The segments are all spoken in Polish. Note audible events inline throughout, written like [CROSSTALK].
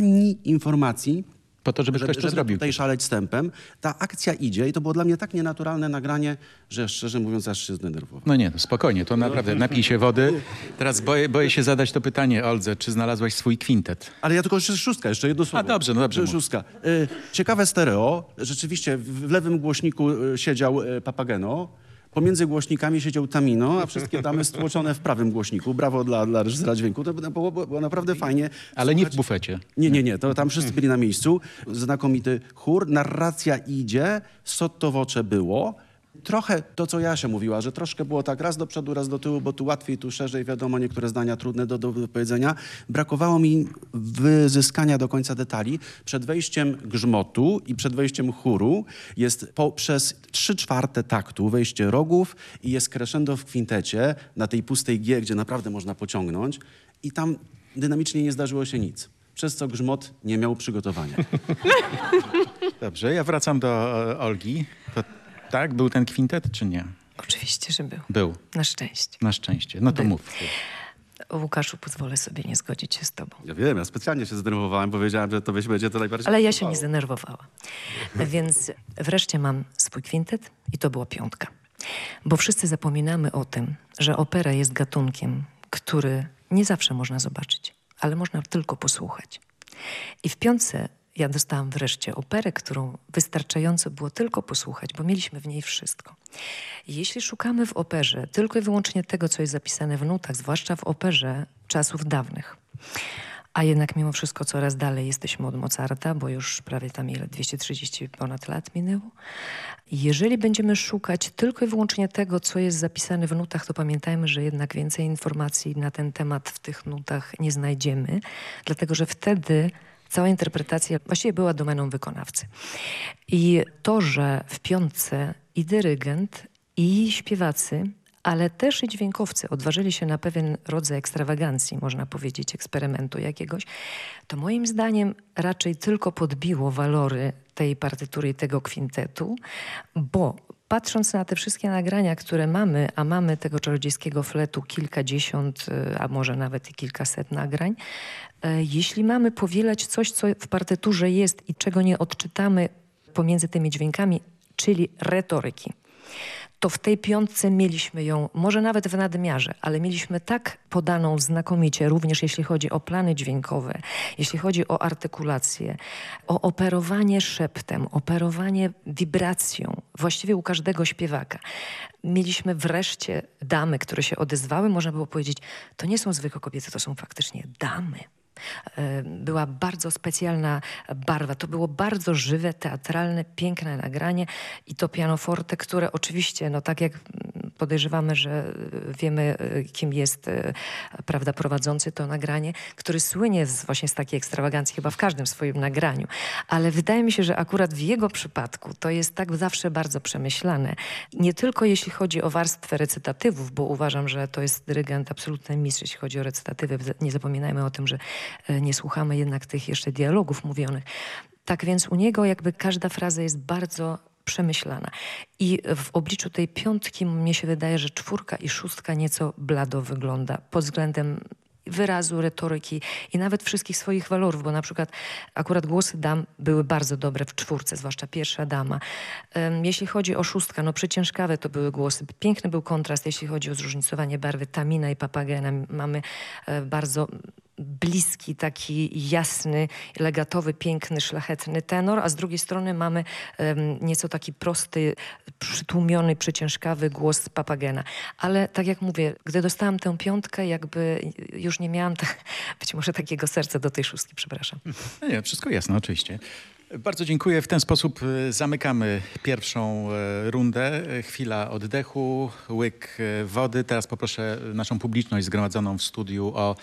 ani informacji, Po to, żeby, żeby, ktoś to żeby zrobił. tutaj szaleć stępem. Ta akcja idzie i to było dla mnie tak nienaturalne nagranie, że szczerze mówiąc aż się zdenerwowałem. No nie, no spokojnie, to naprawdę napij się wody. Teraz boję, boję się zadać to pytanie, Oldze, czy znalazłaś swój kwintet? Ale ja tylko jeszcze szóstka, jeszcze jedno słowo. dobrze, no dobrze. Szóstka. Y, Ciekawe stereo. Rzeczywiście w w lewym głośniku y, siedział y, Papageno. Pomiędzy głośnikami siedział Tamino, a wszystkie damy stłoczone w prawym głośniku. Brawo dla, dla reżysera dźwięku. To było, było, naprawdę fajnie. Ale nie w bufecie. Nie, nie, nie. To tam wszyscy byli na miejscu. Znakomity chór. Narracja idzie. Sotto voce było. Trochę to, co Jasia mówiła, że troszkę było tak raz do przodu, raz do tyłu, bo tu łatwiej, tu szerzej, wiadomo, niektóre zdania trudne do, do powiedzenia. Brakowało mi wyzyskania do końca detali. Przed wejściem grzmotu i przed wejściem chóru jest po, przez trzy czwarte taktu wejście rogów i jest crescendo w kwintecie na tej pustej G, gdzie naprawdę można pociągnąć i tam dynamicznie nie zdarzyło się nic. Przez co grzmot nie miał przygotowania. [LAUGHS] Dobrze, ja wracam do e, Olgi. To, tak, był ten kwintet, czy nie? Oczywiście, że był. Był, Na szczęście. na szczęście. No to Był. mów. Łukaszu, pozwolę sobie nie zgodzić się z tobą. Ja wiem, ja specjalnie się zdenerwowałem, powiedziałem, że to będzie to najbardziej... Ale ja się nie zdenerwowała. Więc wreszcie mam swój kwintet i to była piątka. Bo wszyscy zapominamy o tym, że opera jest gatunkiem, który nie zawsze można zobaczyć, ale można tylko posłuchać. I w piątce ja dostałam wreszcie operę, którą wystarczająco było tylko posłuchać, bo mieliśmy w niej wszystko. Jeśli szukamy w operze tylko i wyłącznie tego, co jest zapisane w nutach, zwłaszcza w operze czasów dawnych, a jednak mimo wszystko coraz dalej jesteśmy od Mozarta, bo już prawie tam ile, 230 ponad lat minęło. Jeżeli będziemy szukać tylko i wyłącznie tego, co jest zapisane w nutach, to pamiętajmy, że jednak więcej informacji na ten temat w tych nutach nie znajdziemy, dlatego że wtedy cała interpretacja właściwie była domeną wykonawcy. I to, że w piątce i dyrygent, i śpiewacy ale też i dźwiękowcy odważyli się na pewien rodzaj ekstrawagancji, można powiedzieć, eksperymentu jakiegoś, to moim zdaniem raczej tylko podbiło walory tej partytury i tego kwintetu, bo patrząc na te wszystkie nagrania, które mamy, a mamy tego czarodziejskiego fletu kilkadziesiąt, y, a może nawet i kilkaset nagrań, jeśli mamy powielać coś, co w partyturze jest i czego nie odczytamy pomiędzy tymi dźwiękami, czyli retoryki, to w tej piątce mieliśmy ją, może nawet w nadmiarze, ale mieliśmy tak podaną znakomicie, również jeśli chodzi o plany dźwiękowe, jeśli chodzi o artykulację, o operowanie szeptem, operowanie wibracją, właściwie u każdego śpiewaka. Mieliśmy wreszcie damy, które się odezwały, można było powiedzieć, to nie są zwykłe kobiety, to są faktycznie damy. E, Była bardzo specjalna barwa. To było bardzo żywe, teatralne, piękne nagranie i to pianoforte, które oczywiście, no tak jak podejrzewamy, że e, wiemy, e, kim jest e, prawda, prowadzący to nagranie, który słynie z, właśnie z takiej ekstrawagancji chyba w każdym swoim nagraniu. Ale wydaje mi się, że akurat w jego przypadku to jest tak zawsze bardzo przemyślane. Nie tylko jeśli chodzi o warstwę recytatywów, bo uważam, że to jest dyrygent absolutny mistrz, jeśli chodzi o recytatywy. Nie zapominajmy o tym, że nie słuchamy jednak tych jeszcze dialogów mówionych. Tak więc u niego jakby każda fraza jest bardzo przemyślana. I w obliczu tej piątki mnie się wydaje, że czwórka i szóstka nieco blado wygląda pod względem wyrazu, retoryki i nawet wszystkich swoich walorów, bo na przykład akurat głosy dam były bardzo dobre w czwórce, zwłaszcza pierwsza dama. Jeśli chodzi o szóstkę, no przeciężkawe to były głosy. Piękny był kontrast, jeśli chodzi o zróżnicowanie barwy Tamina i Papagena. Mamy e, bardzo bliski, taki jasny, legatowy, piękny, szlachetny tenor, a z drugiej strony mamy nieco taki prosty, przytłumiony, przeciężkawy głos Papagena. Ale tak jak mówię, gdy dostałam tę piątkę, jakby już nie miałam [LAUGHS] być może takiego serca do tej szóstki, przepraszam. No nie, wszystko jasne, oczywiście. Bardzo dziękuję. W ten sposób e, zamykamy pierwszą e, rundę. Chwila oddechu, łyk e, wody. Teraz poproszę naszą publiczność zgromadzoną w studiu o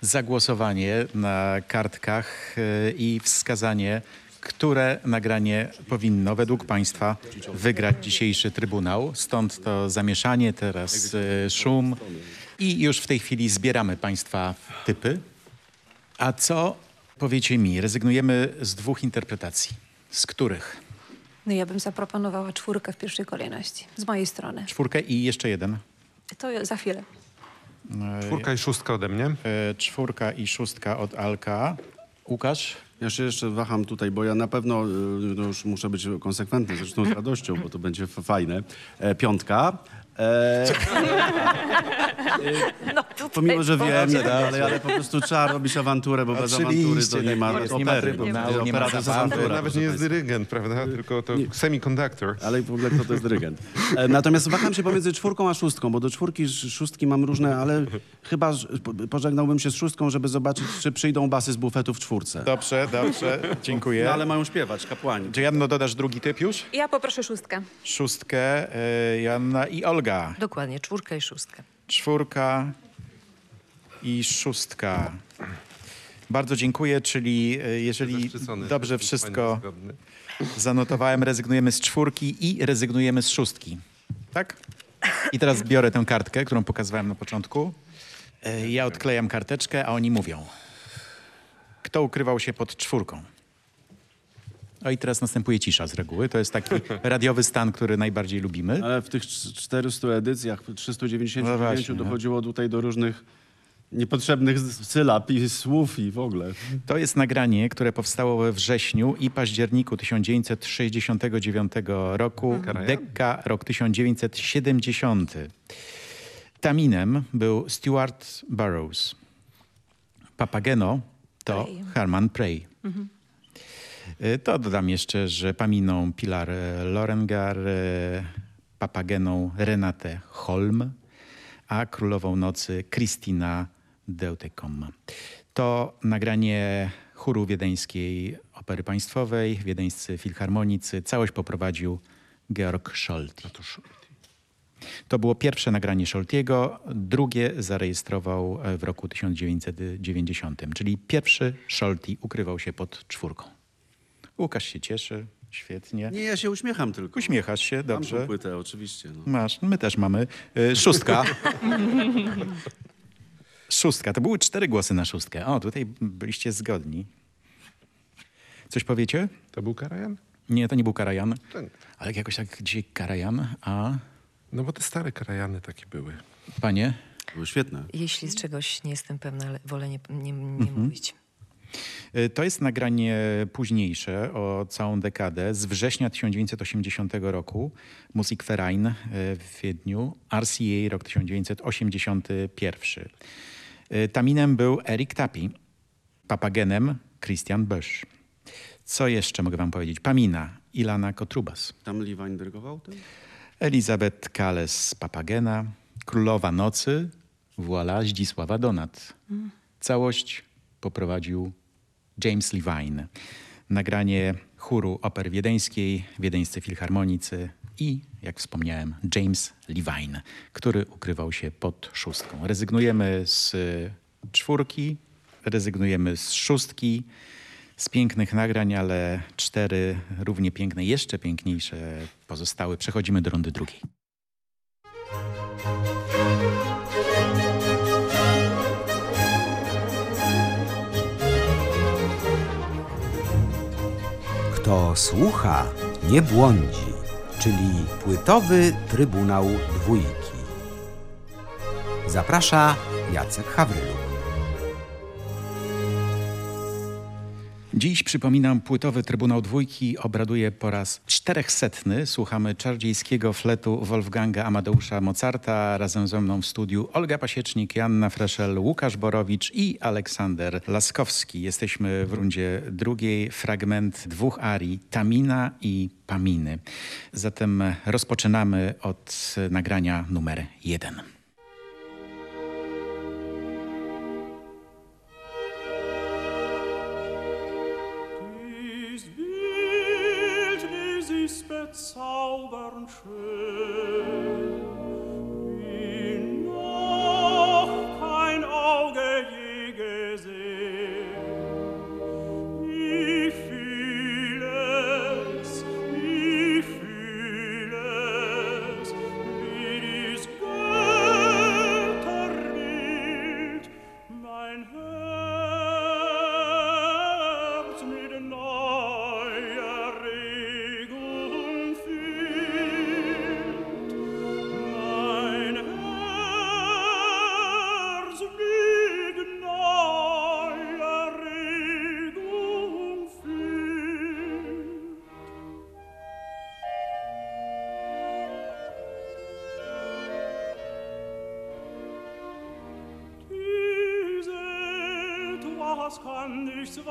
zagłosowanie na kartkach i wskazanie, które nagranie powinno według Państwa wygrać dzisiejszy Trybunał. Stąd to zamieszanie, teraz szum i już w tej chwili zbieramy Państwa typy. A co powiecie mi? Rezygnujemy z dwóch interpretacji. Z których? No ja bym zaproponowała czwórkę w pierwszej kolejności, z mojej strony. Czwórkę i jeszcze jeden. To za chwilę. E, Czwórka i szóstka ode mnie. e, czwórka i szóstka od Alka. Łukasz? Ja się jeszcze waham tutaj, bo ja na pewno y, no już muszę być konsekwentny, zresztą z radością, bo to będzie fajne. E, piątka. E, No tutaj pomimo, że wiem, i tak ale po prostu trzeba robić awanturę, bo bez awantury to nie ma tak nie ma opery. trybunału, nie ma Nawet nie jest dyrygent, prawda? Tylko to semiconductor. Ale w ogóle kto to jest dyrygent. E, Natomiast waham się pomiędzy czwórką a szóstką, bo do czwórki, sz- szóstki mam różne, ale chyba pożegnałbym się z szóstką, żeby zobaczyć, czy przyjdą basy z bufetu w czwórce. Dobrze, dobrze, dziękuję. No, ale mają śpiewać, kapłani. Czy Janno dodasz drugi typ już? Ja poproszę szóstkę. Szóstkę, e, Joanna i Olga. Dokładnie, czwórka i szóstka. Czwórka i szóstka. Bardzo dziękuję, czyli e, jeżeli dobrze wszystko zanotowałem, rezygnujemy z czwórki i rezygnujemy z szóstki. Tak? I teraz biorę tę kartkę, którą pokazywałem na początku. E, Ja odklejam karteczkę, a oni mówią. Kto ukrywał się pod czwórką? No i teraz następuje cisza z reguły. To jest taki radiowy stan, który najbardziej lubimy. Ale w tych cz- 400 edycjach, 399 No właśnie, no. dochodziło tutaj do różnych niepotrzebnych sylab i słów i w ogóle. To jest nagranie, które powstało we wrześniu i październiku 1969 roku. Karajan? Dekka, rok 1970. Taminem był Stuart Burroughs. Papageno to Prey. Herman Prey. Y, To dodam jeszcze, że Paminą Pilar e, Lorengar, e, Papageną Renate Holm, a Królową Nocy Christina Deutekom. To nagranie chóru wiedeńskiej Opery Państwowej, wiedeńscy filharmonicy. Całość poprowadził Georg Scholti. To było pierwsze nagranie Scholtiego, drugie zarejestrował e, w roku 1990, czyli pierwszy Scholti ukrywał się pod czwórką. Łukasz się cieszy, świetnie. Nie, ja się uśmiecham tylko. Uśmiechasz się, Mam dobrze. tą płytę, oczywiście. No. Masz, my też mamy. Y, Szóstka. [LAUGHS] Szóstka. To były cztery głosy na szóstkę. O, tutaj byliście zgodni. Coś powiecie? To był Karajan? Nie, to nie był Karajan. Tak. Ale jakoś tak dzisiaj Karajan, a No bo te stare Karajany takie były. panie? Były świetne. Jeśli z czegoś nie jestem pewna, ale wolę nie, nie, nie Mhm. mówić. Y, To jest nagranie późniejsze, o całą dekadę, z września 1980 roku. Musikverein y, w Wiedniu, RCA rok 1981. Y, Taminem był Eric Tapi, papagenem Christian Bösch. Co jeszcze mogę wam powiedzieć? Pamina, Ilana Kotrubas. Tam Liwań dyrygował tym? Elizabeth Kales z Papagena, Królowa Nocy, voilà, Zdzisława Donat. Całość poprowadził James Levine. Nagranie chóru oper wiedeńskiej, wiedeńscy filharmonicy i, jak wspomniałem, James Levine, który ukrywał się pod szóstką. Rezygnujemy z czwórki, rezygnujemy z szóstki, z pięknych nagrań, ale cztery równie piękne, jeszcze piękniejsze pozostały. Przechodzimy do rundy drugiej. Kto słucha, nie błądzi, czyli płytowy Trybunał Dwójki. Zaprasza Jacek Hawryluk. Dziś przypominam, płytowy Trybunał Dwójki obraduje po raz czterechsetny. Słuchamy czardziejskiego fletu Wolfganga Amadeusza Mozarta. Razem ze mną w studiu Olga Pasiecznik, Janna Freszel, Łukasz Borowicz i Aleksander Laskowski. Jesteśmy w rundzie drugiej. Fragment dwóch arii, Tamina i Paminy. Zatem rozpoczynamy od nagrania numer jeden. zaubern schön. Kann ich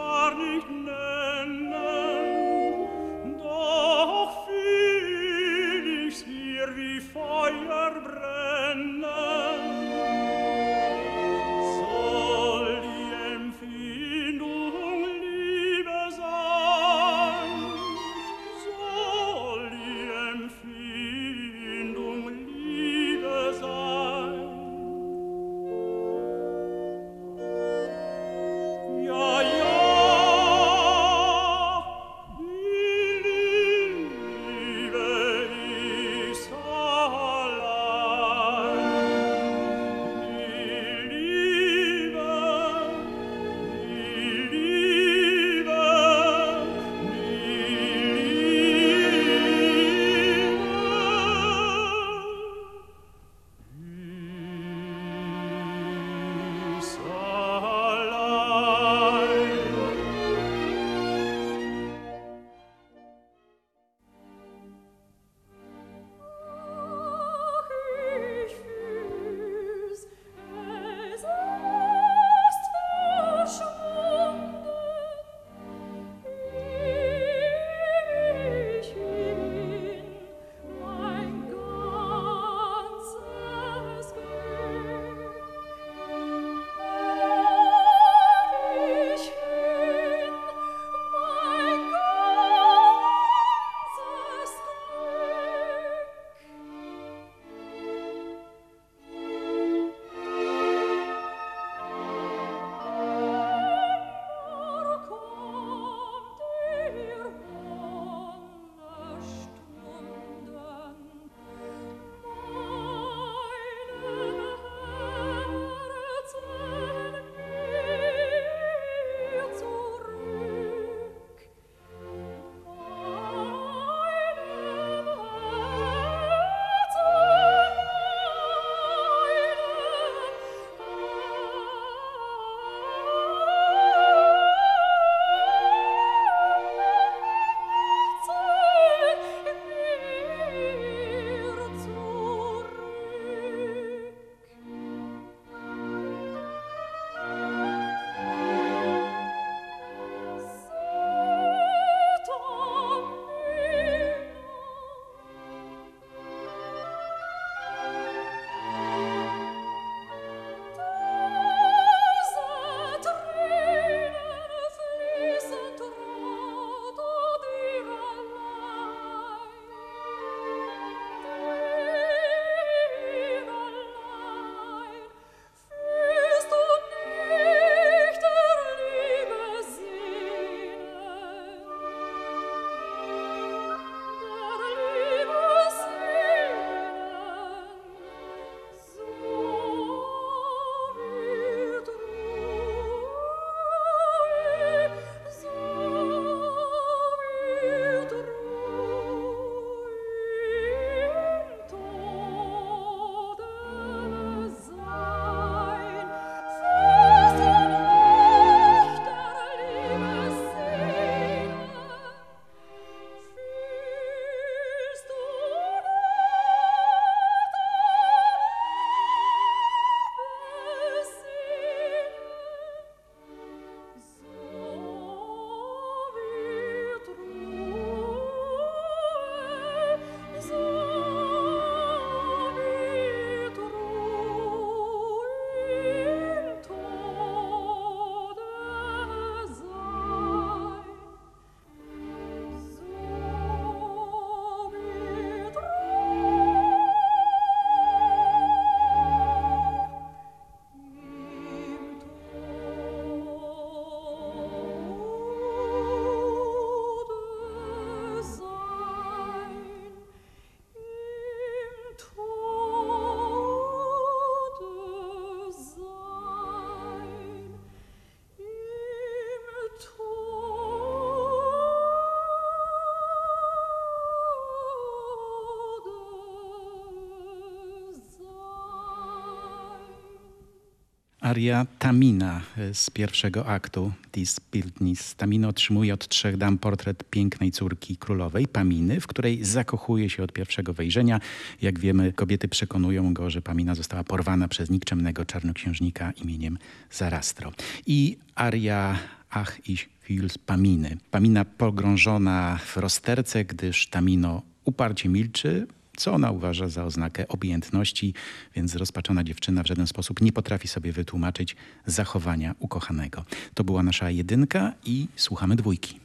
aria Tamina e, z pierwszego aktu Dis Bildnis. Tamino otrzymuje od trzech dam portret pięknej córki królowej, Paminy, w której zakochuje się od pierwszego wejrzenia. Jak wiemy, kobiety przekonują go, że Pamina została porwana przez nikczemnego czarnoksiężnika imieniem Zarastro. I aria Ach ich Hils Paminy. Pamina pogrążona w rozterce, gdyż Tamino uparcie milczy, co ona uważa za oznakę obojętności, więc zrozpaczona dziewczyna w żaden sposób nie potrafi sobie wytłumaczyć zachowania ukochanego. To była nasza jedynka i słuchamy dwójki.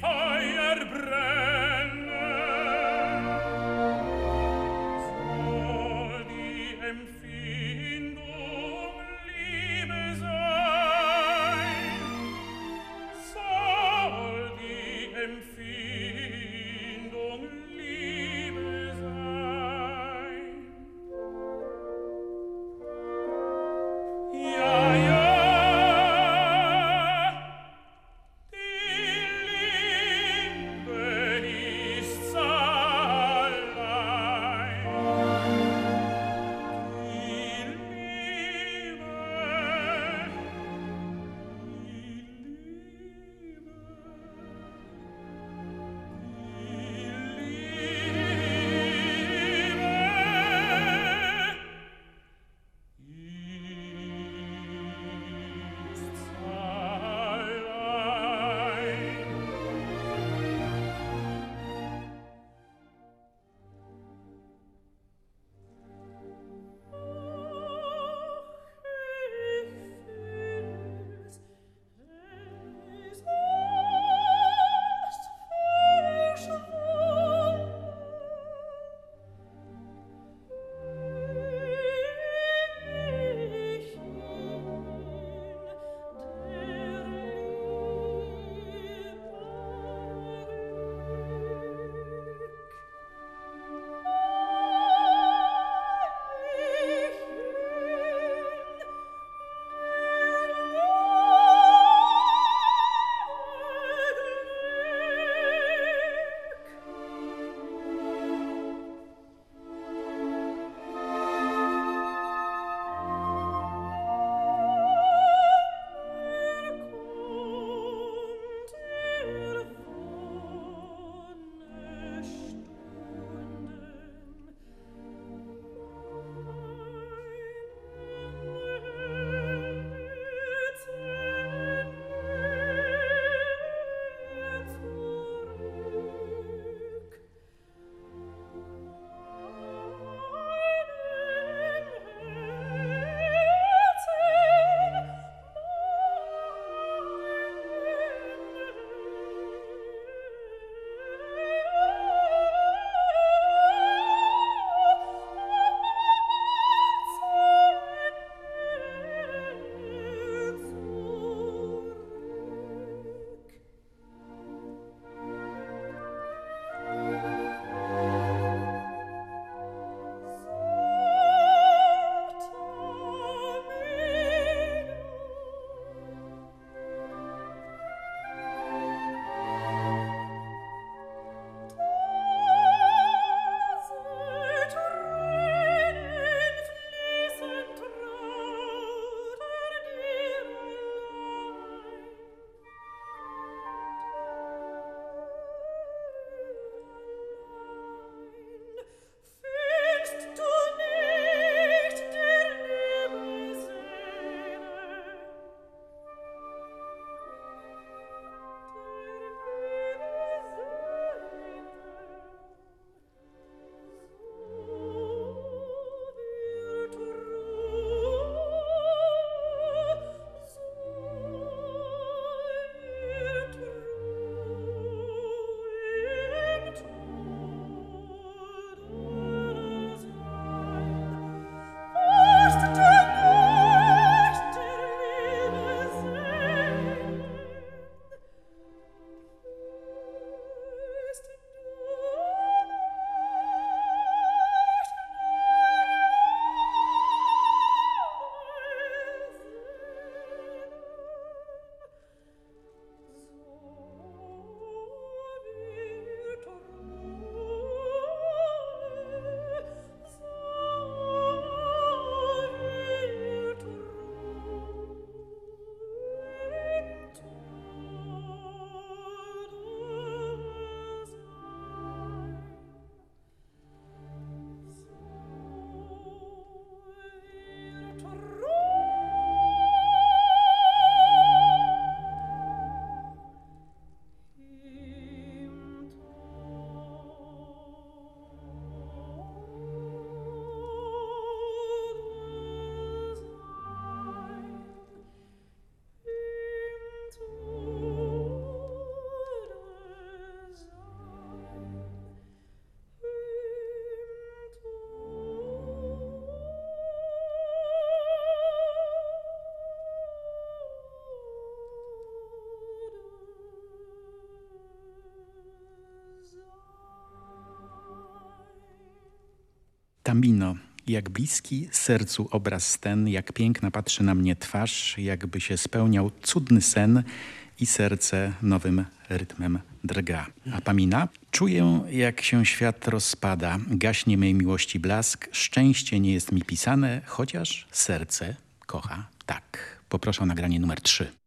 fire bread. Tamino. Jak bliski sercu obraz ten, jak piękna patrzy na mnie twarz, jakby się spełniał cudny sen i serce nowym rytmem drga. A Pamina? Czuję, jak się świat rozpada, gaśnie mej miłości blask, szczęście nie jest mi pisane, chociaż serce kocha tak. Poproszę o nagranie numer 3.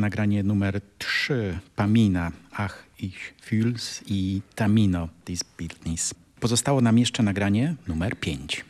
Nagranie numer 3, Pamina, Ach, ich fühl's i Tamino, dies Bildnis. Pozostało nam jeszcze nagranie numer 5.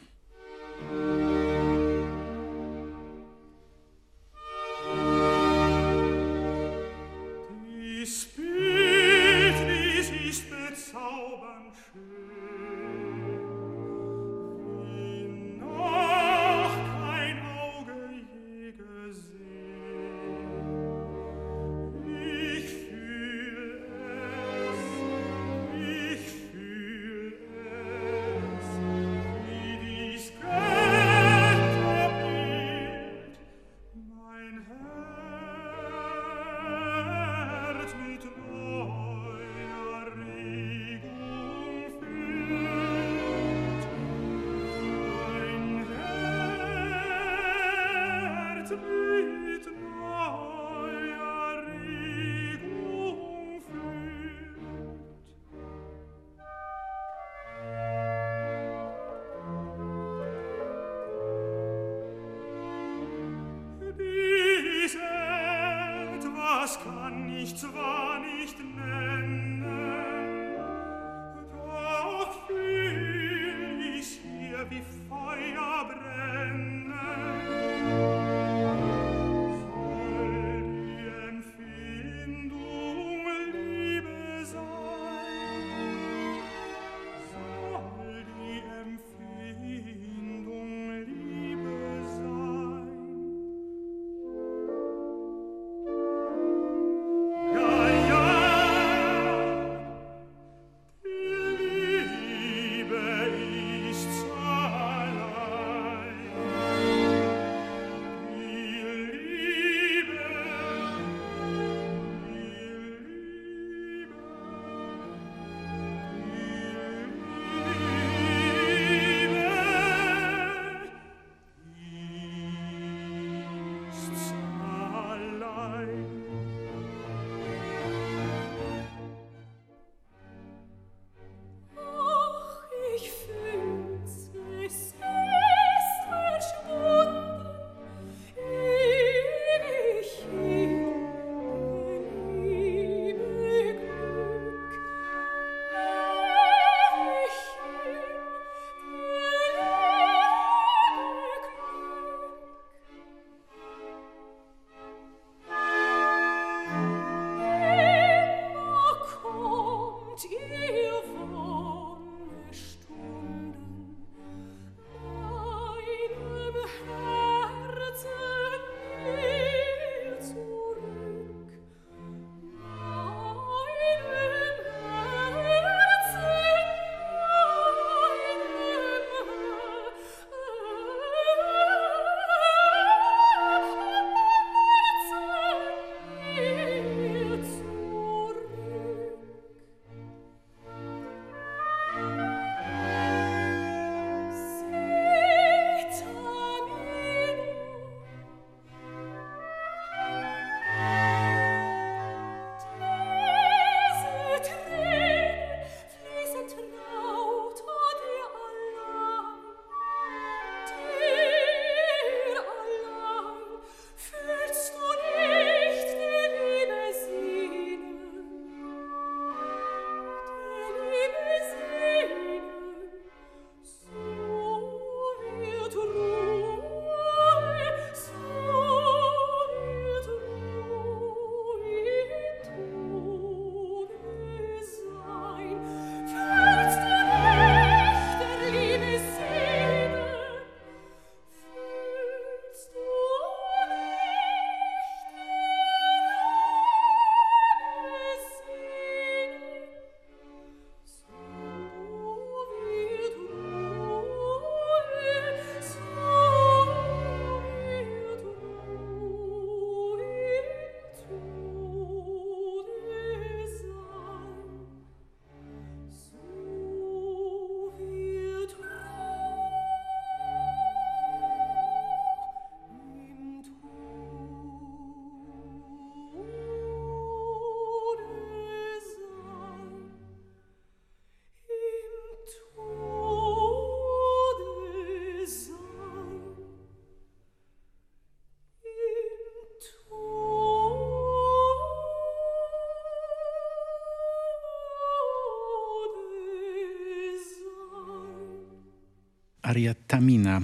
Aria Tamina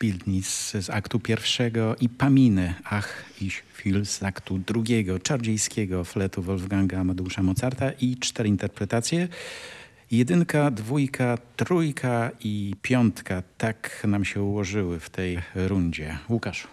Bildnis z aktu pierwszego i Paminy Ach ich Fil z aktu drugiego, czardziejskiego fletu Wolfganga Amadeusza Mozarta i cztery interpretacje. Jedynka, dwójka, trójka i piątka. Tak nam się ułożyły w tej rundzie. Łukasz.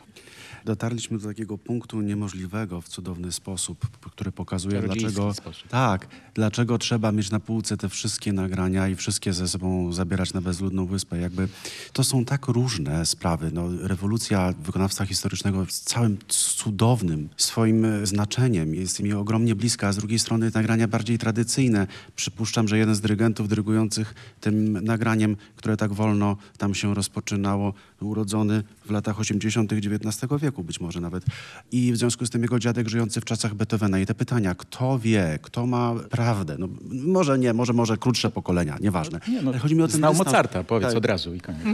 Dotarliśmy do takiego punktu niemożliwego w cudowny sposób, który pokazuje, dlaczego, sposób. tak, dlaczego trzeba mieć na półce te wszystkie nagrania i wszystkie ze sobą zabierać na bezludną wyspę. Jakby to są tak różne sprawy. No, rewolucja wykonawstwa historycznego z całym cudownym swoim e, znaczeniem jest mi ogromnie bliska, a z drugiej strony nagrania bardziej tradycyjne. Przypuszczam, że jeden z dyrygentów dyrygujących tym nagraniem, które tak wolno tam się rozpoczynało, urodzony w latach 80. XIX wieku być może nawet. I w związku z tym jego dziadek żyjący w czasach Beethovena. I te pytania, kto wie, kto ma prawdę? No, może nie, może, może krótsze pokolenia, nieważne. Nie, no, Ale chodzi mi o ten znał dystans. Mozarta, powiedz Tak. od razu i koniec. [LAUGHS]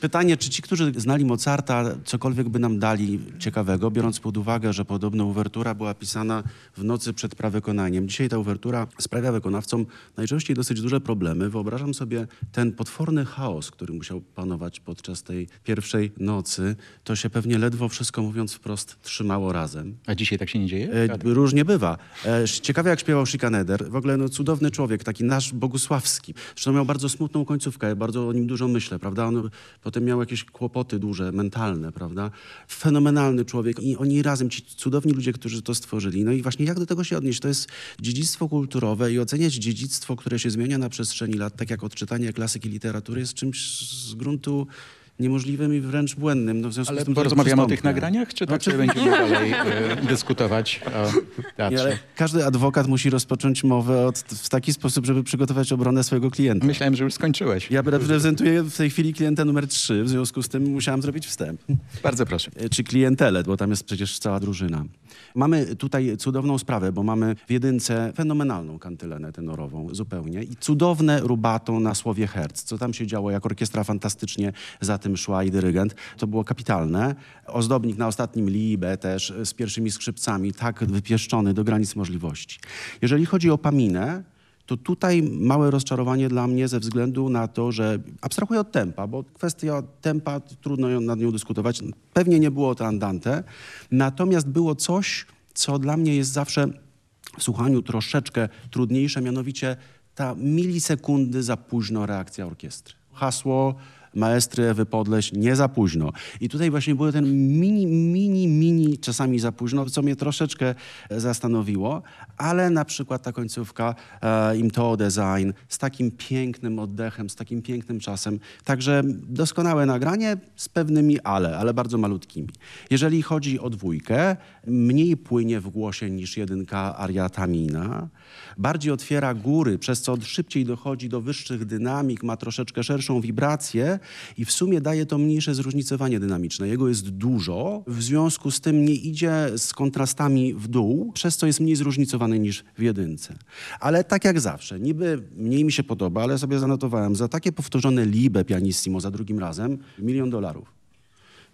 Pytanie, czy ci, którzy znali Mozarta, cokolwiek by nam dali ciekawego, biorąc pod uwagę, że podobno uwertura była pisana w nocy przed prawykonaniem. Dzisiaj ta uwertura sprawia wykonawcom najczęściej dosyć duże problemy. Wyobrażam sobie ten potworny chaos, który musiał panować podczas tej pierwszej nocy. To się pewnie ledwo, wszystko mówiąc wprost, trzymało razem. A dzisiaj tak się nie dzieje? E, różnie bywa. E, ciekawe, jak śpiewał Schikaneder. W ogóle no, cudowny człowiek, taki nasz Bogusławski. Zresztą miał bardzo smutną końcówkę, ja bardzo o nim dużo myślę, prawda? On potem miał jakieś kłopoty duże, mentalne, prawda? Fenomenalny człowiek i oni razem, ci cudowni ludzie, którzy to stworzyli. No i właśnie jak do tego się odnieść? To jest dziedzictwo kulturowe i oceniać dziedzictwo, które się zmienia na przestrzeni lat, tak jak odczytanie klasyki literatury, jest czymś z gruntu niemożliwym i wręcz błędnym. No, w związku Ale z tym porozmawiamy o tych nagraniach, czy tak Znaczy- będziemy [LAUGHS] dalej e, dyskutować o Nie, teatrze? ale każdy adwokat musi rozpocząć mowę od, w taki sposób, żeby przygotować obronę swojego klienta. Myślałem, że już skończyłeś. Ja reprezentuję w tej chwili klienta numer 3, w związku z tym musiałem zrobić wstęp. Bardzo proszę. E, Czy klientelę, bo tam jest przecież cała drużyna. Mamy tutaj cudowną sprawę, bo mamy w jedynce fenomenalną kantylenę tenorową zupełnie i cudowne rubato na słowie herc. Co tam się działo, jak orkiestra fantastycznie za tym szła i dyrygent. To było kapitalne. Ozdobnik na ostatnim libe też e, z pierwszymi skrzypcami, tak wypieszczony do granic możliwości. Jeżeli chodzi o Paminę, to tutaj małe rozczarowanie dla mnie ze względu na to, że abstrahuję od tempa, bo kwestia tempa, trudno ją- nad nią dyskutować. Pewnie nie było to andante, natomiast było coś, co dla mnie jest zawsze w słuchaniu troszeczkę trudniejsze, mianowicie ta milisekundy za późno reakcja orkiestry. Hasło maestry Ewy Podleś, nie za późno. I tutaj właśnie był ten mini, mini, mini czasami za późno, co mnie troszeczkę e, zastanowiło, ale na przykład ta końcówka e, Im to Design z takim pięknym oddechem, z takim pięknym czasem. Także doskonałe nagranie z pewnymi ale, ale bardzo malutkimi. Jeżeli chodzi o dwójkę, mniej płynie w głosie niż jedynka aria Tamina. Bardziej otwiera góry, przez co szybciej dochodzi do wyższych dynamik, ma troszeczkę szerszą wibrację i w sumie daje to mniejsze zróżnicowanie dynamiczne. Jego jest dużo, w związku z tym nie idzie z kontrastami w dół, przez co jest mniej zróżnicowany niż w jedynce. Ale tak jak zawsze, niby mniej mi się podoba, ale sobie zanotowałem, za takie powtórzone libe pianissimo za drugim razem, milion dolarów.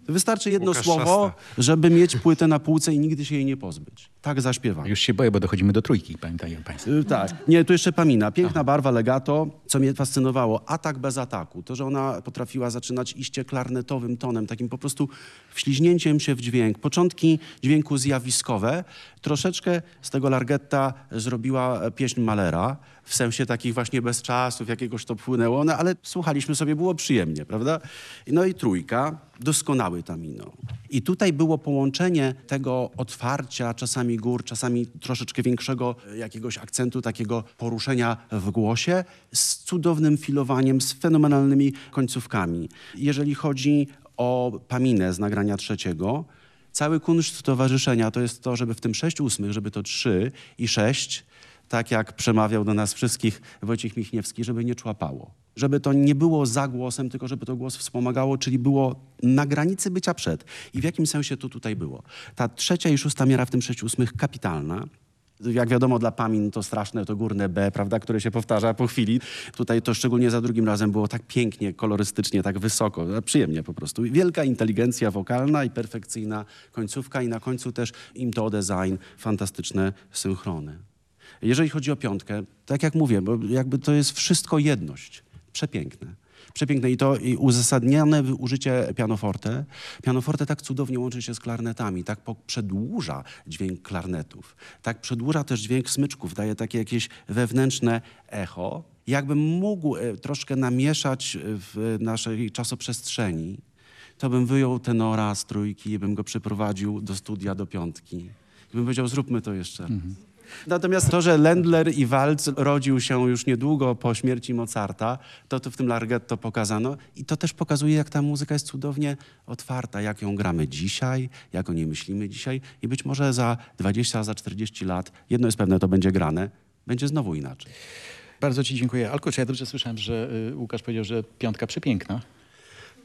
Wystarczy jedno Łukasz słowo, Szasta. żeby mieć płytę na półce i nigdy się jej nie pozbyć. Tak zaśpiewam. Już się boję, bo dochodzimy do trójki, pamiętają państwo. Y, Tak. Nie, tu jeszcze Pamina. Piękna barwa legato, co mnie fascynowało. Atak bez ataku. To, że ona potrafiła zaczynać iście klarnetowym tonem, takim po prostu wśliźnięciem się w dźwięk. Początki dźwięku zjawiskowe. Troszeczkę z tego Largetta zrobiła pieśń Malera, w sensie takich właśnie bez czasów, jakiegoś to płynęło, no, ale słuchaliśmy sobie, było przyjemnie, prawda? No i trójka, doskonały tamino. I tutaj było połączenie tego otwarcia, czasami gór, czasami troszeczkę większego e, jakiegoś akcentu, takiego poruszenia w głosie z cudownym filowaniem, z fenomenalnymi końcówkami. Jeżeli chodzi o Paminę z nagrania trzeciego, cały kunszt towarzyszenia to jest to, żeby w tym sześć ósmych, żeby to trzy i sześć, tak jak przemawiał do nas wszystkich Wojciech Michniewski, żeby nie człapało. Żeby to nie było za głosem, tylko żeby to głos wspomagało, czyli było na granicy bycia przed. I w jakim sensie to tutaj było? Ta trzecia i szósta miara w tym sześć ósmych kapitalna. Jak wiadomo, dla Pamin to straszne, to górne B, prawda, które się powtarza po chwili. Tutaj to szczególnie za drugim razem było tak pięknie, kolorystycznie, tak wysoko, przyjemnie po prostu. Wielka inteligencja wokalna i perfekcyjna końcówka i na końcu też im to design, fantastyczne synchrony. Jeżeli chodzi o piątkę, tak jak mówię, bo jakby to jest wszystko jedność. przepiękne. Przepiękne i to i uzasadnione użycie pianoforte. Pianoforte tak cudownie łączy się z klarnetami, tak przedłuża dźwięk klarnetów, tak przedłuża też dźwięk smyczków, daje takie jakieś wewnętrzne echo. Jakbym mógł e, troszkę namieszać w naszej czasoprzestrzeni, to bym wyjął tenora z trójki i bym go przyprowadził do studia do piątki. I bym powiedział, zróbmy to jeszcze raz. Natomiast to, że Lendler i Walc rodził się już niedługo po śmierci Mozarta, to, to w tym Larghetto pokazano. I to też pokazuje, jak ta muzyka jest cudownie otwarta, jak ją gramy dzisiaj, jak o niej myślimy dzisiaj. I być może za 20, za 40 lat, jedno jest pewne, to będzie grane, będzie znowu inaczej. Bardzo ci dziękuję. Alko, czy ja dobrze słyszałem, że y, Łukasz powiedział, że piątka przepiękna?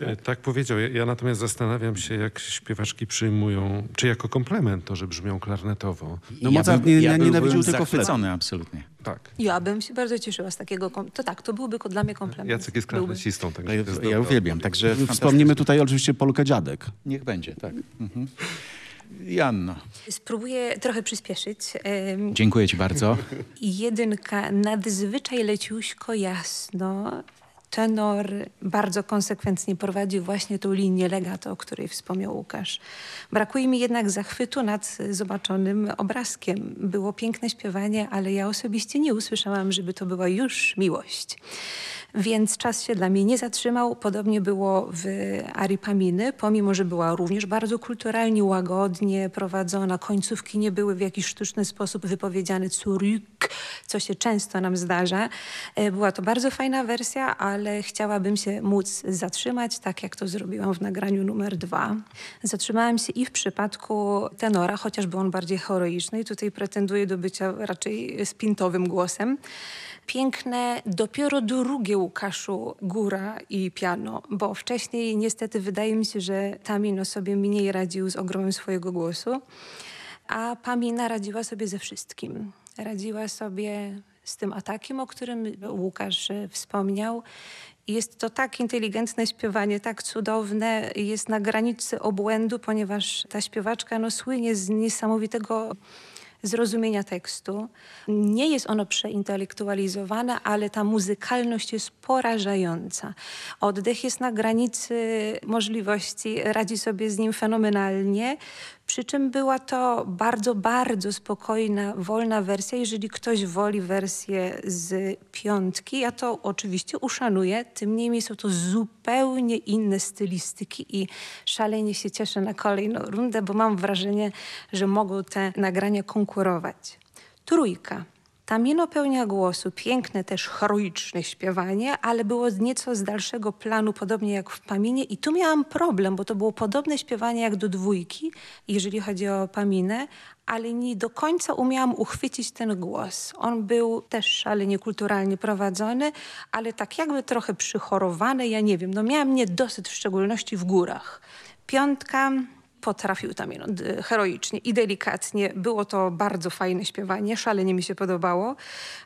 E, Tak powiedział. Ja, ja natomiast zastanawiam się, jak śpiewaczki przyjmują, czy jako komplement to, że brzmią klarnetowo. No Mozart nie, ja nie, był- nienawidził tylko zachwycony, absolutnie. Tak. Ja bym się bardzo cieszyła z takiego. To tak, to byłby dla mnie komplement. Jacek jest klarnecistą, także Ja, to jest ja uwielbiam, także Wspomnimy tutaj oczywiście Polkę Dziadek. Niech będzie, tak. Mhm. Janno, Spróbuję trochę przyspieszyć. Dziękuję ci bardzo. [LAUGHS] Jedynka nadzwyczaj leciuśko jasno. Tenor bardzo konsekwentnie prowadzi właśnie tą linię legato, o której wspomniał Łukasz. Brakuje mi jednak zachwytu nad zobaczonym obrazkiem. Było piękne śpiewanie, ale ja osobiście nie usłyszałam, żeby to była już miłość. Więc czas się dla mnie nie zatrzymał. Podobnie było w Arii Paminy, pomimo, że była również bardzo kulturalnie, łagodnie prowadzona. Końcówki nie były w jakiś sztuczny sposób wypowiedziane zurück, co się często nam zdarza. E, Była to bardzo fajna wersja, ale chciałabym się móc zatrzymać, tak jak to zrobiłam w nagraniu numer dwa. Zatrzymałam się i w przypadku tenora, chociażby on bardziej heroiczny i tutaj pretenduje do bycia raczej spintowym głosem. Piękne dopiero drugie Łukaszu góra i piano, bo wcześniej niestety wydaje mi się, że Tamino sobie mniej radził z ogromem swojego głosu, a Pamina radziła sobie ze wszystkim. Radziła sobie z tym atakiem, o którym Łukasz e, wspomniał. Jest to tak inteligentne śpiewanie, tak cudowne, jest na granicy obłędu, ponieważ ta śpiewaczka no, słynie z niesamowitego zrozumienia tekstu. Nie jest ono przeintelektualizowane, ale ta muzykalność jest porażająca. Oddech jest na granicy możliwości, radzi sobie z nim fenomenalnie. Przy czym była to bardzo, bardzo spokojna, wolna wersja. Jeżeli ktoś woli wersję z piątki, ja to oczywiście uszanuję. Tym niemniej są to zupełnie inne stylistyki i szalenie się cieszę na kolejną rundę, bo mam wrażenie, że mogą te nagrania konkurować. Trójka. Tamino pełnia głosu, piękne też heroiczne śpiewanie, ale było nieco z dalszego planu, podobnie jak w Paminie. I tu miałam problem, bo to było podobne śpiewanie jak do dwójki, jeżeli chodzi o Paminę, ale nie do końca umiałam uchwycić ten głos. On był też szalenie kulturalnie prowadzony, ale tak jakby trochę przychorowany, ja nie wiem, no miałam niedosyt w szczególności w górach. Piątka potrafił tam no, heroicznie i delikatnie. Było to bardzo fajne śpiewanie, szalenie mi się podobało.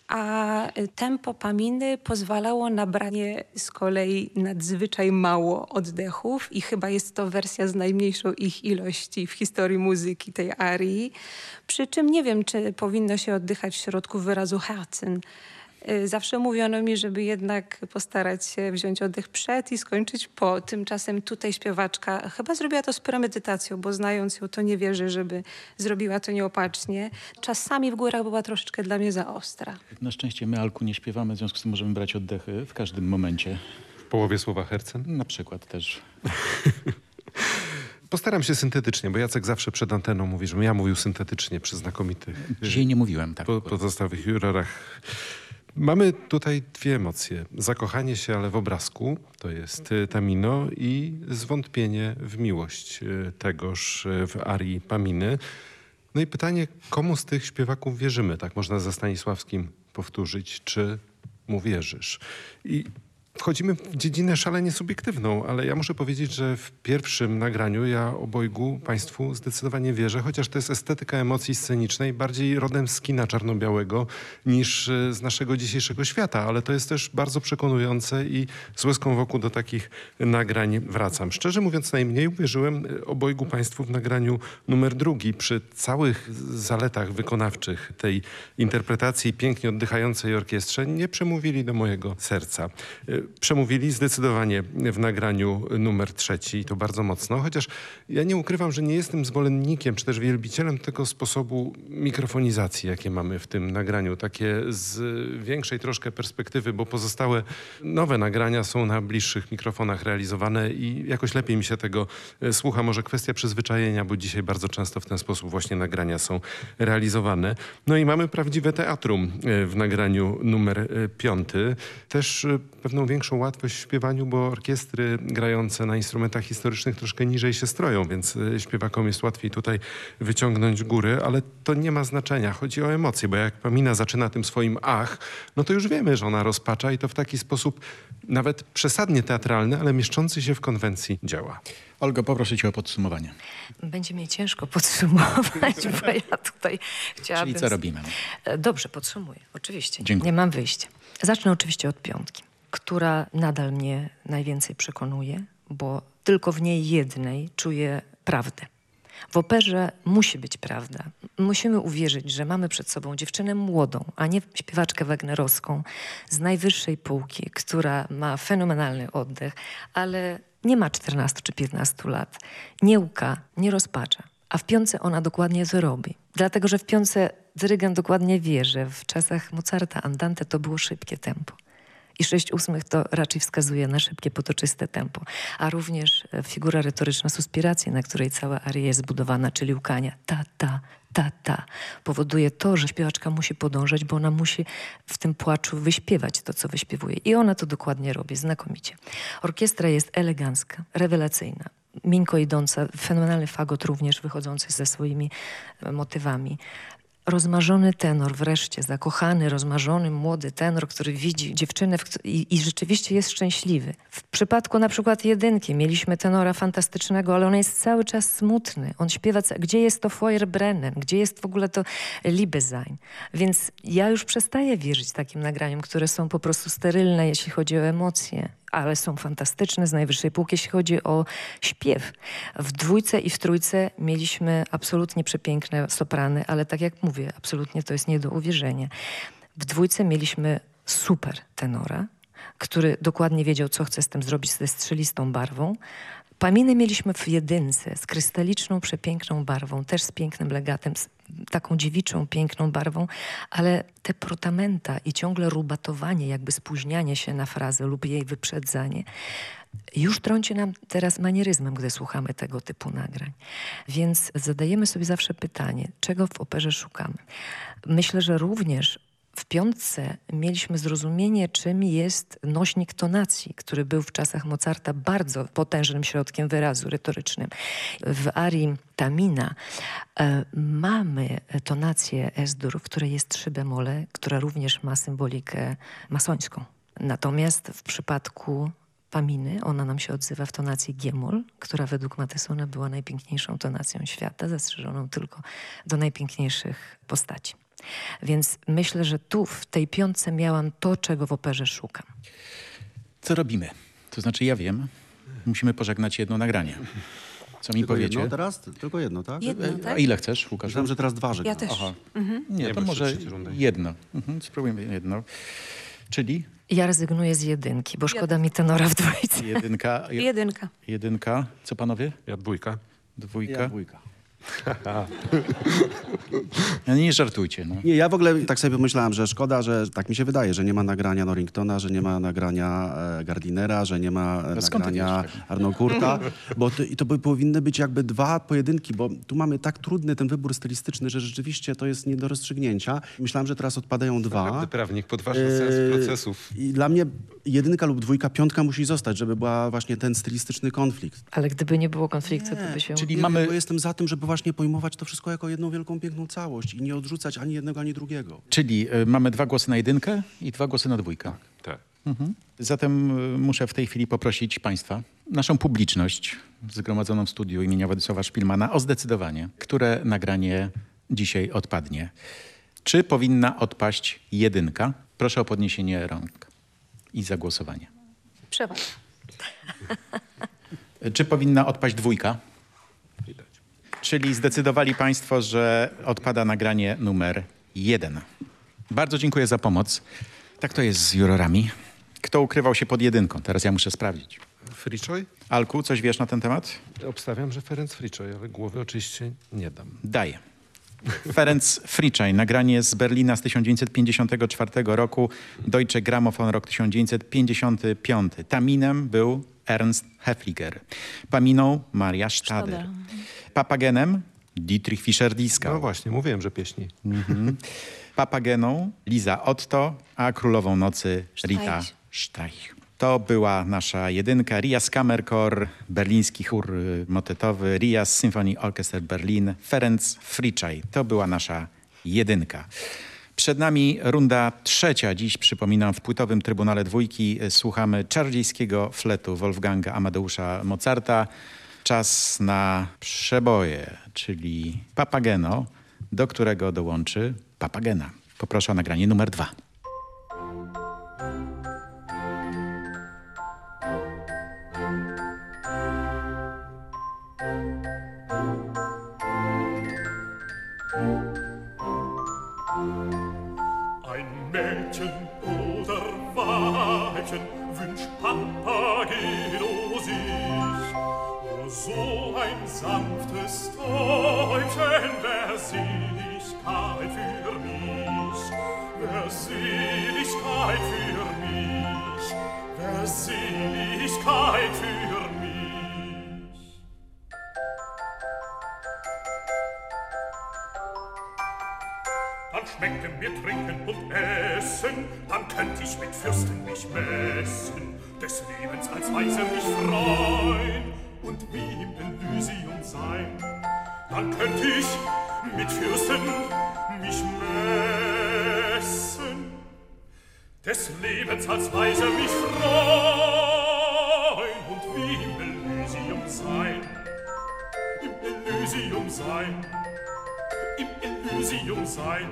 A y, tempo Paminy pozwalało na branie z kolei nadzwyczaj mało oddechów i chyba jest to wersja z najmniejszą ich ilości w historii muzyki tej arii. Przy czym nie wiem, czy powinno się oddychać w środku wyrazu Herzen. Y, Zawsze mówiono mi, żeby jednak postarać się wziąć oddech przed i skończyć po. Tymczasem tutaj śpiewaczka chyba zrobiła to z premedytacją, bo znając ją, to nie wierzę, żeby zrobiła to nieopatrznie. Czasami w górach była troszeczkę dla mnie za ostra. Na szczęście my, Alku, nie śpiewamy, w związku z tym możemy brać oddechy w każdym momencie. W połowie słowa Hercen. Na przykład też. [LAUGHS] Postaram się syntetycznie, bo Jacek zawsze przed anteną mówi, żebym ja mówił syntetycznie przy znakomitych Dzisiaj nie mówiłem tak. po, pozostałych jurorach. Mamy tutaj dwie emocje. Zakochanie się, ale w obrazku, to jest y, Tamino i zwątpienie w miłość y, tegoż y, w arii Paminy. No i pytanie, komu z tych śpiewaków wierzymy? Tak można za Stanisławskim powtórzyć, czy mu wierzysz? I wchodzimy w dziedzinę szalenie subiektywną, ale ja muszę powiedzieć, że w pierwszym nagraniu ja obojgu Państwu zdecydowanie wierzę, chociaż to jest estetyka emocji scenicznej bardziej rodem z kina czarno-białego niż e, z naszego dzisiejszego świata, ale to jest też bardzo przekonujące i z łezką wokół do takich nagrań wracam. Szczerze mówiąc, najmniej uwierzyłem e, obojgu Państwu w nagraniu numer drugi. Przy całych zaletach wykonawczych tej interpretacji pięknie oddychającej orkiestrze nie przemówili do mojego serca. Przemówili zdecydowanie w nagraniu numer trzeci, i to bardzo mocno, chociaż ja nie ukrywam, że nie jestem zwolennikiem, czy też wielbicielem tego sposobu mikrofonizacji, jakie mamy w tym nagraniu, takie z większej troszkę perspektywy, bo pozostałe nowe nagrania są na bliższych mikrofonach realizowane i jakoś lepiej mi się tego e, słucha. Może kwestia przyzwyczajenia, bo dzisiaj bardzo często w ten sposób właśnie nagrania są realizowane. No i mamy prawdziwe teatrum e, w nagraniu numer e, piąty. Też pewną większą łatwość w śpiewaniu, bo orkiestry grające na instrumentach historycznych troszkę niżej się stroją, więc e, śpiewakom jest łatwiej tutaj wyciągnąć góry, ale to nie ma znaczenia. Chodzi o emocje, bo jak Pamina zaczyna tym swoim ach, no to już wiemy, że ona rozpacza i to w taki sposób nawet przesadnie teatralny, ale mieszczący się w konwencji działa. Olgo, poproszę cię o podsumowanie. Będzie mi ciężko podsumować, [LAUGHS] bo ja tutaj chciałabym... Czyli co robimy? E, Dobrze, podsumuję. Oczywiście. Dziękuję. Nie mam wyjścia. Zacznę oczywiście od piątki, która nadal mnie najwięcej przekonuje, bo tylko w niej jednej czuję prawdę. W operze musi być prawda. Musimy uwierzyć, że mamy przed sobą dziewczynę młodą, a nie śpiewaczkę wagnerowską z najwyższej półki, która ma fenomenalny oddech, ale nie ma 14 czy 15 lat. Nie łka, nie rozpacza. A w piące ona dokładnie to robi. Dlatego, że w piące dyrygent dokładnie wie, że w czasach Mozarta Andante to było szybkie tempo. I sześć ósmych to raczej wskazuje na szybkie, potoczyste tempo. A również e, figura retoryczna suspiracji, na której cała aria jest zbudowana, czyli łkania ta, ta, ta, ta, powoduje to, że śpiewaczka musi podążać, bo ona musi w tym płaczu wyśpiewać to, co wyśpiewuje. I ona to dokładnie robi, znakomicie. Orkiestra jest elegancka, rewelacyjna. Miękko idąca, fenomenalny fagot również wychodzący ze swoimi e, motywami. Rozmarzony tenor, wreszcie zakochany, rozmarzony, młody tenor, który widzi dziewczynę i, i rzeczywiście jest szczęśliwy. W przypadku na przykład jedynki mieliśmy tenora fantastycznego, ale on jest cały czas smutny. On śpiewa, gdzie jest to Feuerbrennen, gdzie jest w ogóle to Liebesein. Więc ja już przestaję wierzyć takim nagraniom, które są po prostu sterylne, jeśli chodzi o emocje ale są fantastyczne z najwyższej półki, jeśli chodzi o śpiew. W dwójce i w trójce mieliśmy absolutnie przepiękne soprany, ale tak jak mówię, absolutnie to jest nie do uwierzenia. W dwójce mieliśmy super tenora, który dokładnie wiedział, co chce z tym zrobić ze strzelistą barwą. Paminy mieliśmy w jedynce z krystaliczną, przepiękną barwą, też z pięknym legatem, z taką dziewiczą, piękną barwą, ale te protamenta i ciągle rubatowanie, jakby spóźnianie się na frazę lub jej wyprzedzanie, już trąci nam teraz manieryzmem, gdy słuchamy tego typu nagrań. Więc zadajemy sobie zawsze pytanie, czego w operze szukamy. Myślę, że również w piątce mieliśmy zrozumienie, czym jest nośnik tonacji, który był w czasach Mozarta bardzo potężnym środkiem wyrazu retorycznym. W arii Tamina e, mamy tonację S-dur, w której jest trzy bemole, która również ma symbolikę masońską. Natomiast w przypadku Paminy, ona nam się odzywa w tonacji G-moll, która według Matesona była najpiękniejszą tonacją świata, zastrzeżoną tylko do najpiękniejszych postaci. Więc myślę, że tu w tej piątce miałam to, czego w operze szukam. Co robimy? To znaczy ja wiem, musimy pożegnać jedno nagranie. Co mi Tylko powiecie? jedno teraz? Tylko jedno, tak? Jedno, E, tak? A ile chcesz, Łukasz? Myślałem, że teraz dwa żegnam. Ja też. Aha. Nie, Nie, to bo jeszcze może jedno. Mhm, spróbujmy jedno. Czyli Ja rezygnuję z jedynki, bo szkoda mi tenora w dwójce. jedynka. je- Jedynka. Jedynka. Co panowie? Ja dwójka. Dwójka. Ja dwójka. [LAUGHS] No nie żartujcie. No. Nie, ja w ogóle tak sobie pomyślałem, że szkoda, że tak mi się wydaje, że nie ma nagrania Norringtona, że nie ma nagrania e, Gardinera, że nie ma e, No nagrania? Arno Kurta, bo to, i to by powinny być jakby dwa pojedynki, bo tu mamy tak trudny ten wybór stylistyczny, że rzeczywiście to jest nie do rozstrzygnięcia. Myślałem, że teraz odpadają dwa. Naprawdę prawnik podważa sens Yy, procesów. I dla mnie jedynka lub dwójka, piątka musi zostać, żeby była właśnie ten stylistyczny konflikt. Ale gdyby nie było konfliktu, to by się... Czyli mamy- Bo jestem za tym, żeby właśnie pojmować to wszystko jako jedną wielką, piękną całość i nie odrzucać ani jednego, ani drugiego. Czyli y, mamy dwa głosy na jedynkę i dwa głosy na dwójkę. Tak. Zatem y, muszę w tej chwili poprosić Państwa, naszą publiczność zgromadzoną w studiu imienia Władysława Szpilmana o zdecydowanie, które nagranie dzisiaj odpadnie. Czy powinna odpaść jedynka? Proszę o podniesienie rąk i zagłosowanie. Przewaga. Y, Czy powinna odpaść dwójka? Czyli zdecydowali Państwo, że odpada nagranie numer jeden. Bardzo dziękuję za pomoc. Tak to jest z jurorami. Kto ukrywał się pod jedynką? Teraz ja muszę sprawdzić. Friczoj? Alku, coś wiesz na ten temat? Obstawiam, że Ferenc Friczoj, ale głowy oczywiście nie dam. Daję. Ferenc Friczaj, nagranie z Berlina z 1954 roku, Deutsche Grammophon rok 1955. Taminem był Ernst Hefliger, Paminą Maria Stadler, Stadler. Papagenem Dietrich Fischer-Dieskau, No właśnie, mówiłem, że pieśni. Papageną Liza Otto, a Królową Nocy Rita Streich. Streich. To była nasza jedynka. Rias Kammerchor, berliński chór y, motetowy, Rias Symphony Orchester Berlin, Ferenc Friczaj. To była nasza jedynka. Przed nami runda trzecia. Dziś, przypominam, w płytowym Trybunale Dwójki y, słuchamy czarodziejskiego fletu Wolfganga Amadeusza Mozarta. Czas na przeboje, czyli Papageno, do którego dołączy Papagena. Poproszę o nagranie numer dwa. Als Weise mich freuen und wie im Elysium sein. Dann könnt ich mit Fürsten mich messen, des Lebens als Weise mich freuen und wie im Elysium sein. Im Elysium sein im Elysium sein.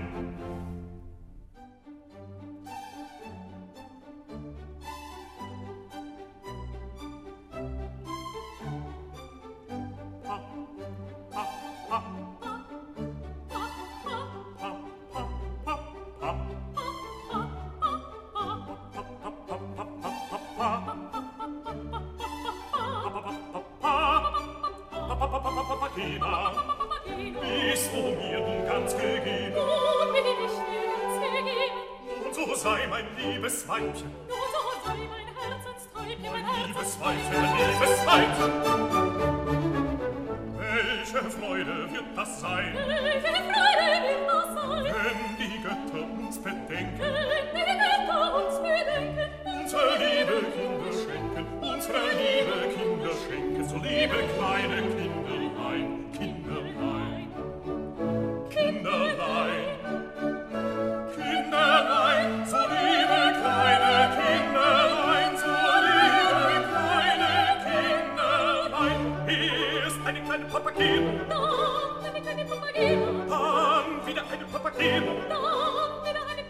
Papageno, papageno. Dame, dame,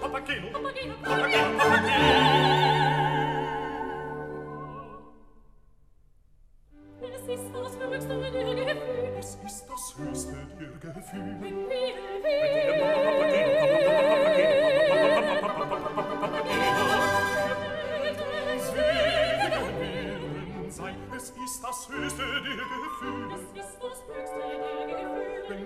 papageno. Es ist das höchste der Gefühl. Es ist das höchste Gefühl. Gefühl. Es ist das höchste Sein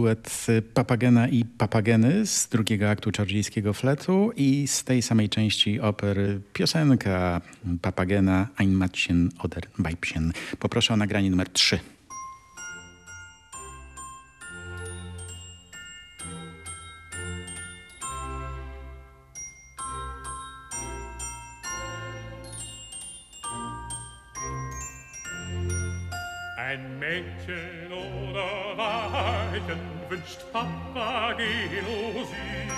duet y, Papagena i Papageny z drugiego aktu czardziejskiego fletu i z tej samej części opery piosenka Papagena Ein Mädchen oder Weibchen. Poproszę o nagranie numer 3. Ein Mädchen Papageno sich.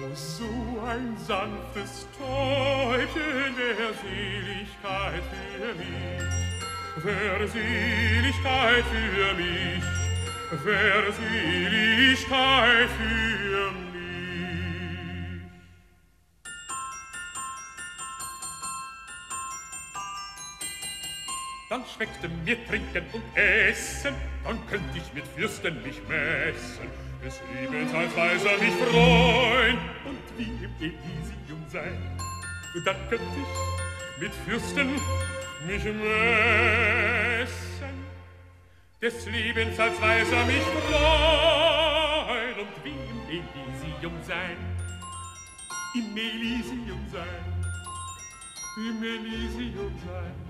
Oh, so ein sanftes Täubchen der Seligkeit für mich. Wär Seligkeit für mich. Wär Seligkeit für mich. Schmeckte mir Trinken und Essen, dann könnt ich mit Fürsten mich messen, des Lebens als Weiser mich freuen und wie im Elysium sein. Dann könnt ich mit Fürsten mich messen, des Lebens als Weiser mich freuen und wie im Elysium sein. Im Elysium sein, im Elysium sein.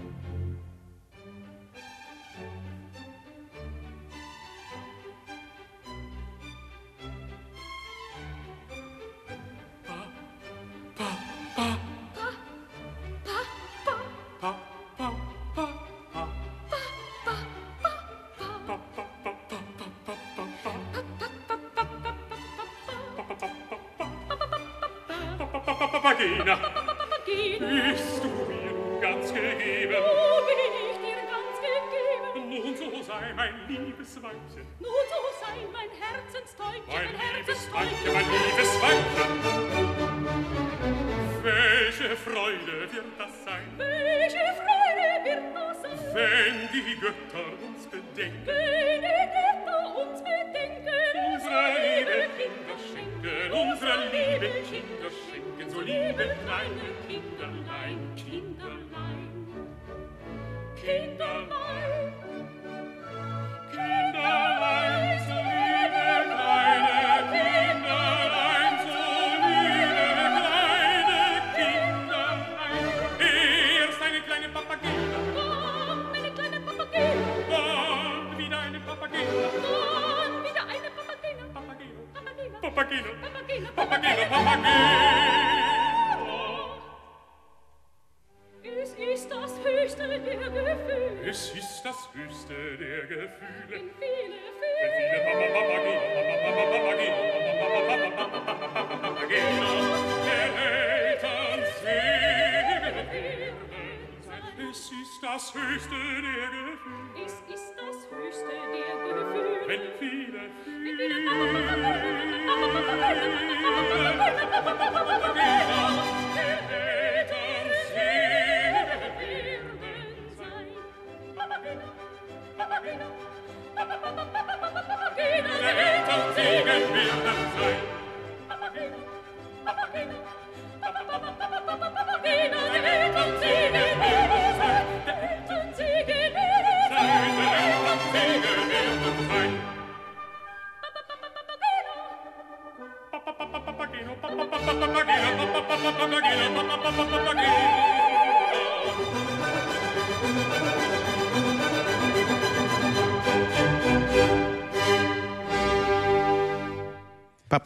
hinter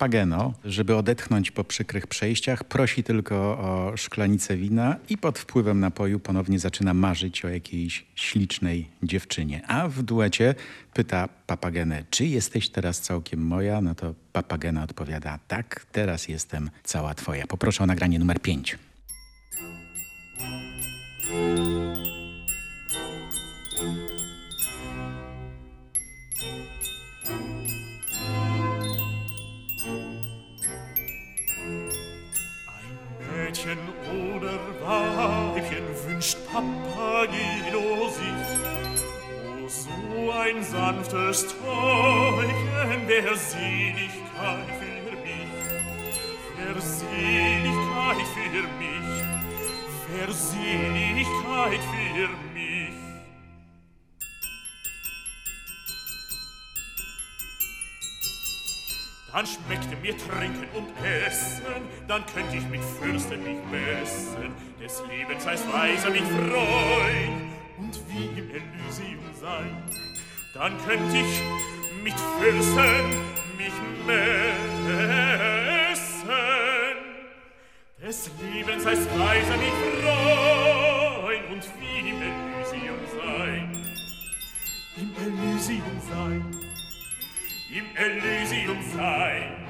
Papageno, żeby odetchnąć po przykrych przejściach, prosi tylko o szklanicę wina i pod wpływem napoju ponownie zaczyna marzyć o jakiejś ślicznej dziewczynie. A w duecie pyta papagenę, czy jesteś teraz całkiem moja? No to papagena odpowiada, tak, teraz jestem cała twoja. Poproszę o nagranie numer 5. Seligkeit für mich. Dann schmeckte mir Trinken und Essen, dann könnte ich mich messen, des Lebens als Weiser mich freuen und wie im Elysium sein. Dann könnte ich mit Fürsten mich messen, Des Lebens heißt weiser mich freuen und wie im Elysium sein. Im Elysium sein. Im Elysium sein.